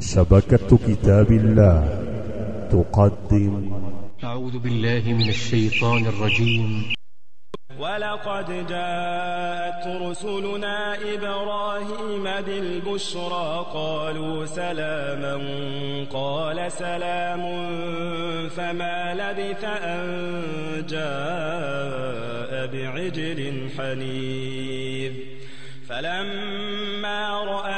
شبكة كتاب الله تقدم. أعوذ بالله من الشيطان الرجيم. ولقد جاءت رسلنا إبراهيم بالبشرى قالوا سلاما قال سلام فما لبث أن جاء بعجل حنيذ. فلما رأى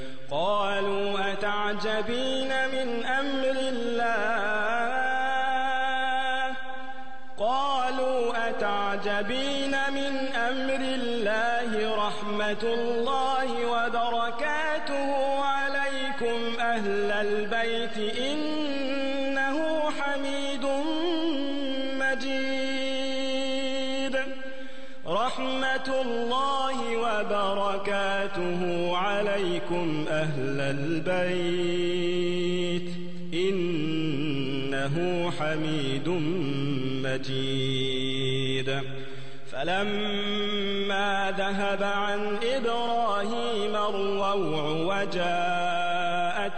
قالوا أتعجبين من أمر الله؟ قالوا أتعجبين من أمر الله رحمة الله وبركاته عليكم أهل البيت إنه حميد مجيد. رحمة الله وبركاته عليكم أهل البيت. إنه حميد مجيد. فلما ذهب عن إبراهيم الروع